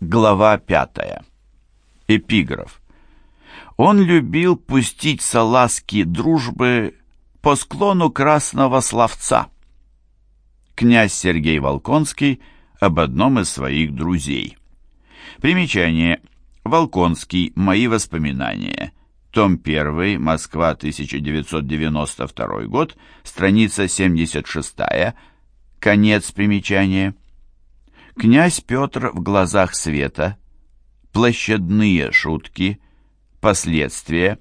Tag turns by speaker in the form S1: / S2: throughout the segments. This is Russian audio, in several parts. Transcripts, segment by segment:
S1: Глава пятая. Эпиграф. Он любил пустить салазки дружбы по склону красного словца. Князь Сергей Волконский об одном из своих друзей. Примечание. Волконский. Мои воспоминания. Том 1. Москва, 1992 год. Страница 76. Конец примечания. Князь Петр в глазах света, площадные шутки, последствия,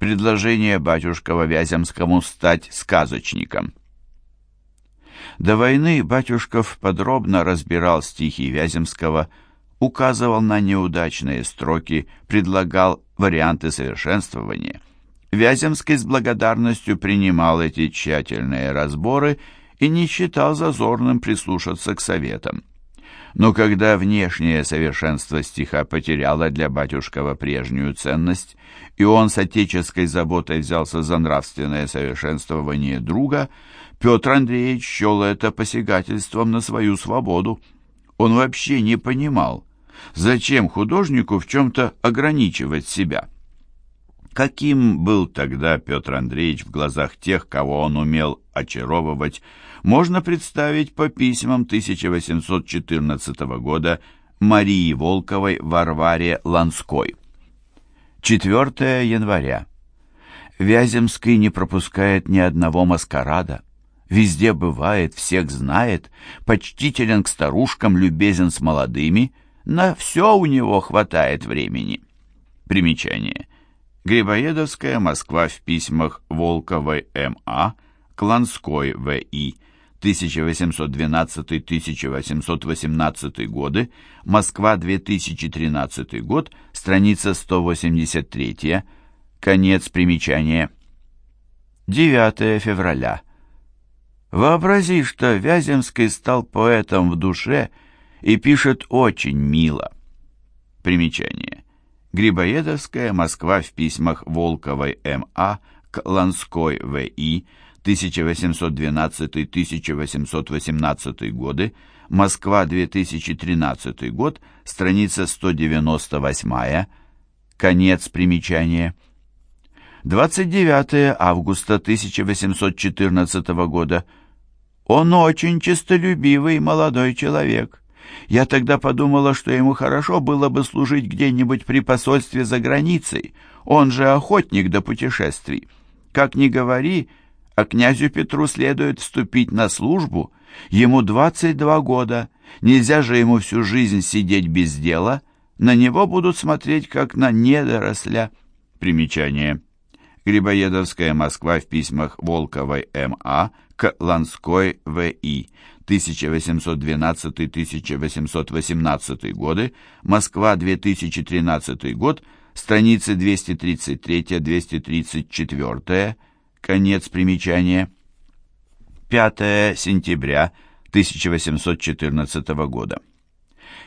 S1: предложение батюшкова Вяземскому стать сказочником. До войны Батюшков подробно разбирал стихи Вяземского, указывал на неудачные строки, предлагал варианты совершенствования. Вяземский с благодарностью принимал эти тщательные разборы и не считал зазорным прислушаться к советам. Но когда внешнее совершенство стиха потеряло для батюшкова прежнюю ценность, и он с отеческой заботой взялся за нравственное совершенствование друга, Петр Андреевич счел это посягательством на свою свободу. Он вообще не понимал, зачем художнику в чем-то ограничивать себя. Каким был тогда Петр Андреевич в глазах тех, кого он умел очаровывать, можно представить по письмам 1814 года Марии Волковой Варваре Ланской. 4 января. Вяземский не пропускает ни одного маскарада. Везде бывает, всех знает, почтителен к старушкам, любезен с молодыми. На все у него хватает времени. Примечание. Грибоедовская Москва в письмах Волковой М.А., Кланской В.И., 1812-1818 годы, Москва, 2013 год, страница 183, конец примечания. 9 февраля. Вообрази, что Вяземский стал поэтом в душе и пишет очень мило. Примечание. Грибоедовская, Москва в письмах Волковой М.А. к Ланской В.И., 1812-1818 годы, Москва, 2013 год, страница 198, конец примечания. 29 августа 1814 года. Он очень честолюбивый молодой человек. Я тогда подумала, что ему хорошо было бы служить где-нибудь при посольстве за границей. Он же охотник до путешествий. Как ни говори, а князю Петру следует вступить на службу. Ему 22 года, нельзя же ему всю жизнь сидеть без дела. На него будут смотреть, как на недоросля. Примечание. Грибоедовская Москва в письмах Волковой М.А. к Ланской В.И. 1812-1818 годы, Москва, 2013 год, страницы 233-234, Конец примечания. 5 сентября 1814 года.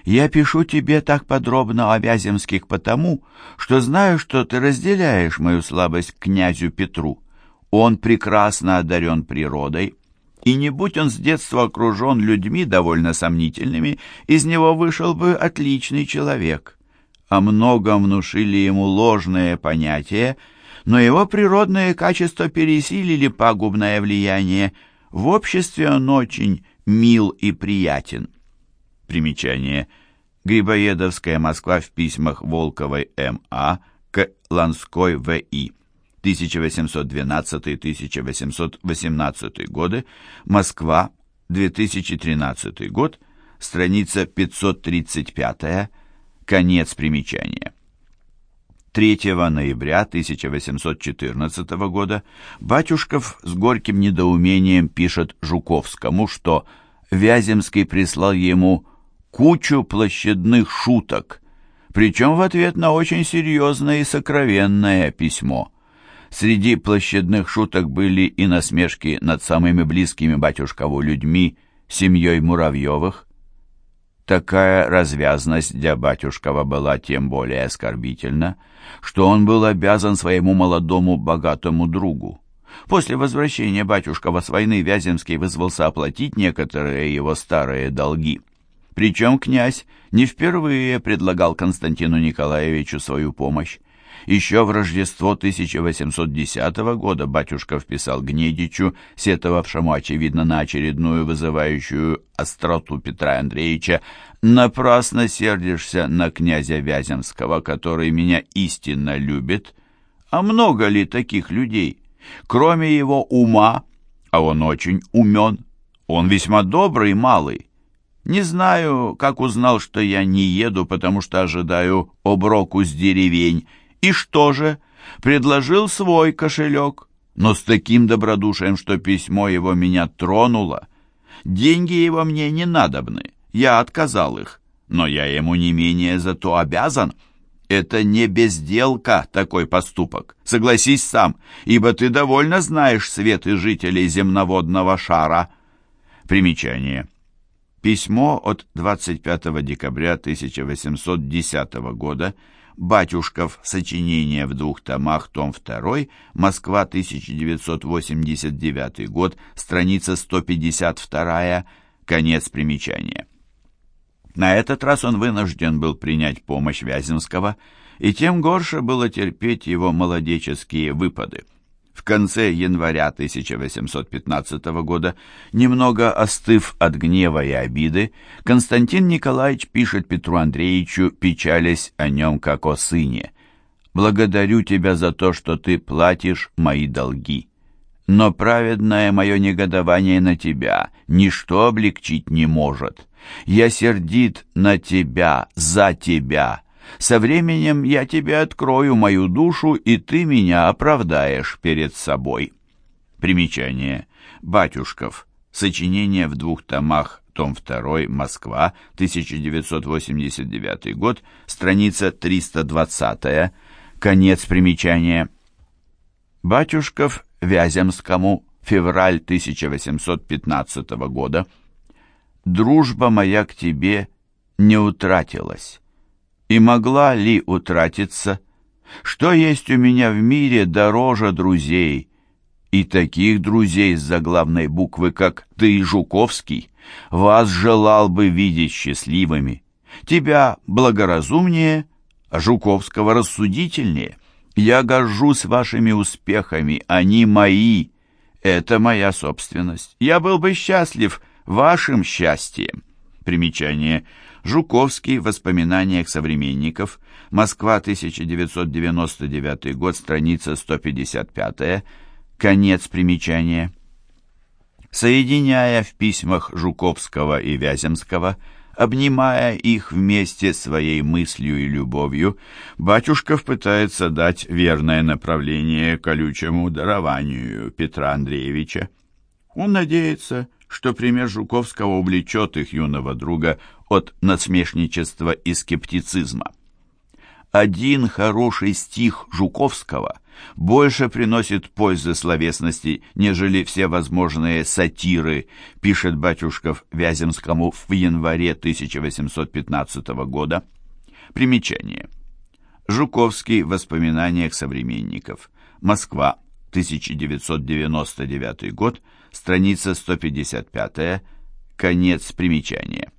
S1: Я пишу тебе так подробно о Вяземских потому, что знаю, что ты разделяешь мою слабость к князю Петру. Он прекрасно одарен природой, и не будь он с детства окружен людьми довольно сомнительными, из него вышел бы отличный человек. О многом внушили ему ложные понятия, но его природные качества пересилили пагубное влияние. В обществе он очень мил и приятен. Примечание. Грибоедовская Москва в письмах Волковой М.А. к Ланской В.И. 1812-1818 годы, Москва, 2013 год, страница 535, конец примечания. 3 ноября 1814 года Батюшков с горьким недоумением пишет Жуковскому, что Вяземский прислал ему кучу площадных шуток, причем в ответ на очень серьезное и сокровенное письмо. Среди площадных шуток были и насмешки над самыми близкими батюшкову людьми, семьей Муравьевых, Такая развязность для батюшкова была тем более оскорбительна, что он был обязан своему молодому богатому другу. После возвращения батюшкова с войны Вяземский вызвался оплатить некоторые его старые долги. Причем князь не впервые предлагал Константину Николаевичу свою помощь. Еще в Рождество 1810 года батюшка вписал Гнедичу, сетовавшему, очевидно, на очередную вызывающую остроту Петра Андреевича, «Напрасно сердишься на князя Вяземского, который меня истинно любит. А много ли таких людей? Кроме его ума, а он очень умен, он весьма добрый малый, не знаю, как узнал, что я не еду, потому что ожидаю оброку с деревень. И что же? Предложил свой кошелек, но с таким добродушием, что письмо его меня тронуло. Деньги его мне не надобны, я отказал их, но я ему не менее зато обязан. Это не безделка, такой поступок. Согласись сам, ибо ты довольно знаешь светы жителей земноводного шара. Примечание. Письмо от 25 декабря 1810 года, Батюшков, сочинение в двух томах, том 2, Москва, 1989 год, страница 152, конец примечания. На этот раз он вынужден был принять помощь Вяземского, и тем горше было терпеть его молодеческие выпады. В конце января 1815 года, немного остыв от гнева и обиды, Константин Николаевич пишет Петру Андреевичу, печалясь о нем как о сыне. «Благодарю тебя за то, что ты платишь мои долги. Но праведное мое негодование на тебя ничто облегчить не может. Я сердит на тебя, за тебя, со временем я тебе открою мою душу, и ты меня оправдаешь перед собой. Примечание. Батюшков. Сочинение в двух томах. Том 2. Москва. 1989 год. Страница 320. Конец примечания. Батюшков Вяземскому. Февраль 1815 года. Дружба моя к тебе не утратилась и могла ли утратиться? Что есть у меня в мире дороже друзей? И таких друзей с заглавной буквы, как ты, Жуковский, вас желал бы видеть счастливыми. Тебя благоразумнее, а Жуковского рассудительнее. Я горжусь вашими успехами, они мои. Это моя собственность. Я был бы счастлив вашим счастьем. Примечание – Жуковский в воспоминаниях современников. Москва, 1999 год, страница 155. Конец примечания. Соединяя в письмах Жуковского и Вяземского, обнимая их вместе своей мыслью и любовью, Батюшков пытается дать верное направление колючему дарованию Петра Андреевича. Он надеется, что пример Жуковского увлечет их юного друга от насмешничества и скептицизма. Один хороший стих Жуковского больше приносит пользы словесности, нежели все возможные сатиры, пишет Батюшков Вяземскому в январе 1815 года. Примечание. Жуковский в воспоминаниях современников. Москва, 1999 год, страница 155, конец примечания.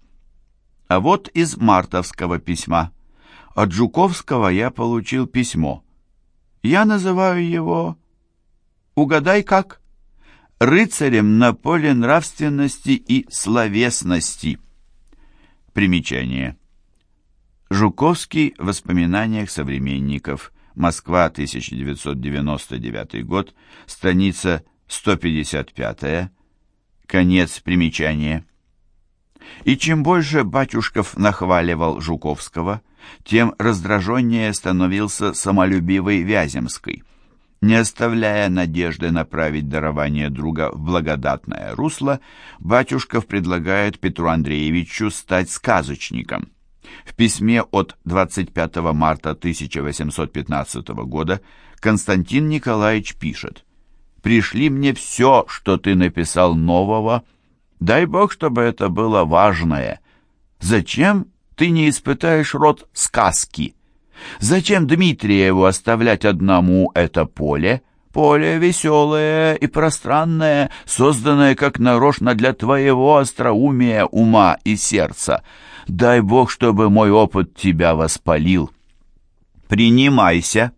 S1: А вот из мартовского письма. От Жуковского я получил письмо. Я называю его... Угадай как? Рыцарем на поле нравственности и словесности. Примечание. Жуковский в воспоминаниях современников. Москва, 1999 год, страница 155, конец примечания. И чем больше Батюшков нахваливал Жуковского, тем раздраженнее становился самолюбивый Вяземский. Не оставляя надежды направить дарование друга в благодатное русло, Батюшков предлагает Петру Андреевичу стать сказочником. В письме от 25 марта 1815 года Константин Николаевич пишет «Пришли мне все, что ты написал нового, — Дай Бог, чтобы это было важное. Зачем ты не испытаешь род сказки? Зачем Дмитриеву оставлять одному это поле? поле веселое и пространное, созданное как нарочно для твоего остроумия, ума и сердца. Дай Бог, чтобы мой опыт тебя воспалил. Принимайся.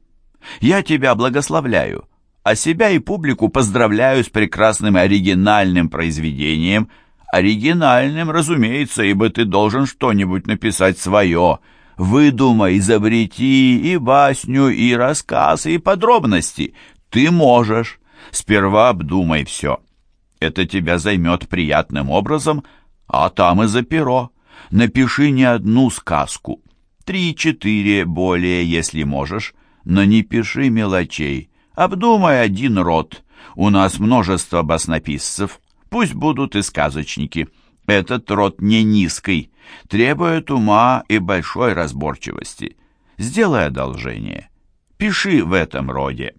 S1: Я тебя благословляю, а себя и публику поздравляю с прекрасным оригинальным произведением. Оригинальным, разумеется, ибо ты должен что-нибудь написать свое — Выдумай, изобрети и басню, и рассказ, и подробности. Ты можешь. Сперва обдумай все. Это тебя займет приятным образом, а там и за перо. Напиши не одну сказку. Три-четыре более, если можешь, но не пиши мелочей. Обдумай один род. У нас множество баснописцев. Пусть будут и сказочники. Этот род не низкий, требует ума и большой разборчивости. Сделай одолжение. Пиши в этом роде.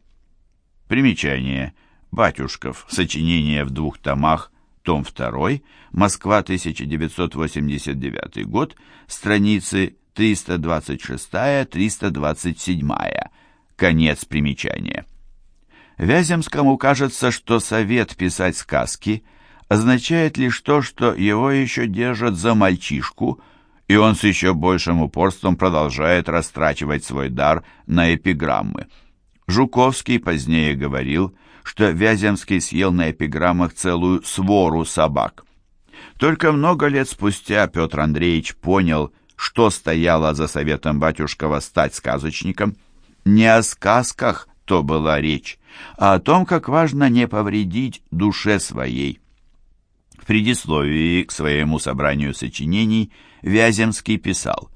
S1: Примечание. Батюшков. Сочинение в двух томах. Том 2. Москва, 1989 год. Страницы 326-327. Конец примечания. Вяземскому кажется, что совет писать сказки – означает лишь то, что его еще держат за мальчишку, и он с еще большим упорством продолжает растрачивать свой дар на эпиграммы. Жуковский позднее говорил, что Вяземский съел на эпиграммах целую свору собак. Только много лет спустя Петр Андреевич понял, что стояло за советом батюшкова стать сказочником. Не о сказках то была речь, а о том, как важно не повредить душе своей предисловии к своему собранию сочинений Вяземский писал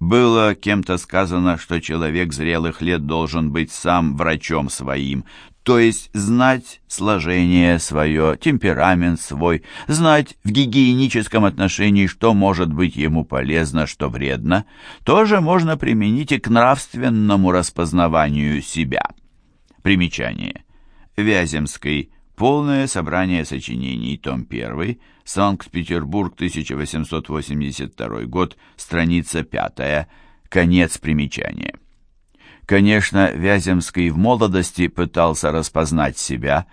S1: «Было кем-то сказано, что человек зрелых лет должен быть сам врачом своим, то есть знать сложение свое, темперамент свой, знать в гигиеническом отношении, что может быть ему полезно, что вредно, тоже можно применить и к нравственному распознаванию себя». Примечание. Вяземский Полное собрание сочинений, том 1, Санкт-Петербург, 1882 год, страница 5, конец примечания. Конечно, Вяземский в молодости пытался распознать себя,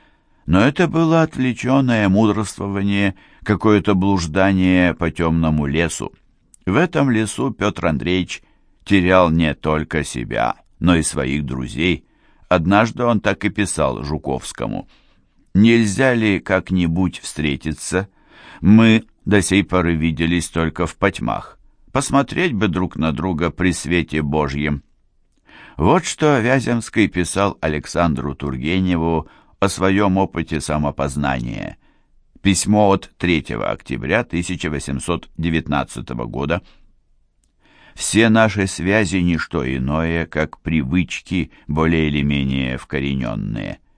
S1: но это было отвлеченное мудрствование, какое-то блуждание по темному лесу. В этом лесу Петр Андреевич терял не только себя, но и своих друзей. Однажды он так и писал Жуковскому – Нельзя ли как-нибудь встретиться? Мы до сей поры виделись только в потьмах. Посмотреть бы друг на друга при свете Божьем. Вот что Вяземский писал Александру Тургеневу о своем опыте самопознания. Письмо от 3 октября 1819 года. Все наши связи – не что иное, как привычки, более или менее вкорененные –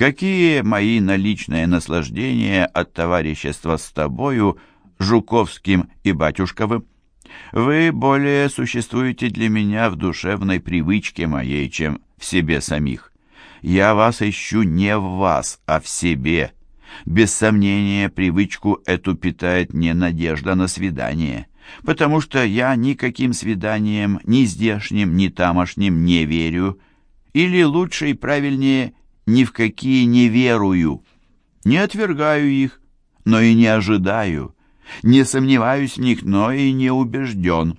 S1: Какие мои наличные наслаждения от товарищества с тобою, Жуковским и Батюшковым? Вы более существуете для меня в душевной привычке моей, чем в себе самих. Я вас ищу не в вас, а в себе. Без сомнения, привычку эту питает не надежда на свидание, потому что я никаким свиданием, ни здешним, ни тамошним не верю, или лучше и правильнее ни в какие не верую. Не отвергаю их, но и не ожидаю. Не сомневаюсь в них, но и не убежден.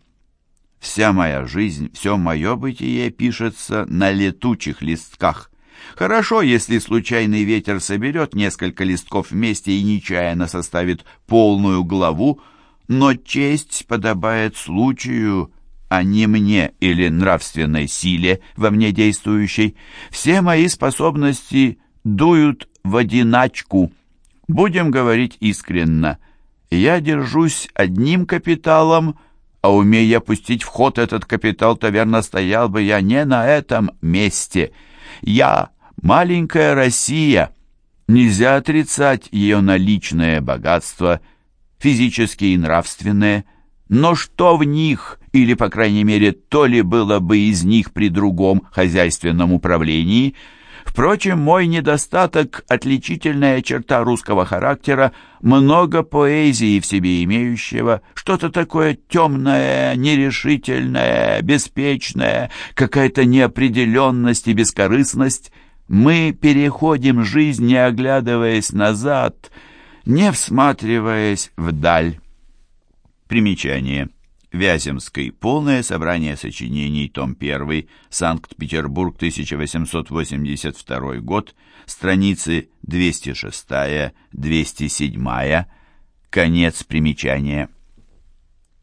S1: Вся моя жизнь, все мое бытие пишется на летучих листках. Хорошо, если случайный ветер соберет несколько листков вместе и нечаянно составит полную главу, но честь подобает случаю, а не мне или нравственной силе во мне действующей. Все мои способности дуют в одиначку. Будем говорить искренно. Я держусь одним капиталом, а умея пустить в ход этот капитал, то верно стоял бы я не на этом месте. Я маленькая Россия. Нельзя отрицать ее наличное богатство, физические и нравственное, но что в них, или, по крайней мере, то ли было бы из них при другом хозяйственном управлении? Впрочем, мой недостаток, отличительная черта русского характера, много поэзии в себе имеющего, что-то такое темное, нерешительное, беспечное, какая-то неопределенность и бескорыстность. Мы переходим жизнь, не оглядываясь назад, не всматриваясь вдаль. Примечание. Вяземский. Полное собрание сочинений. Том 1. Санкт-Петербург, 1882 год. Страницы 206-207. Конец примечания.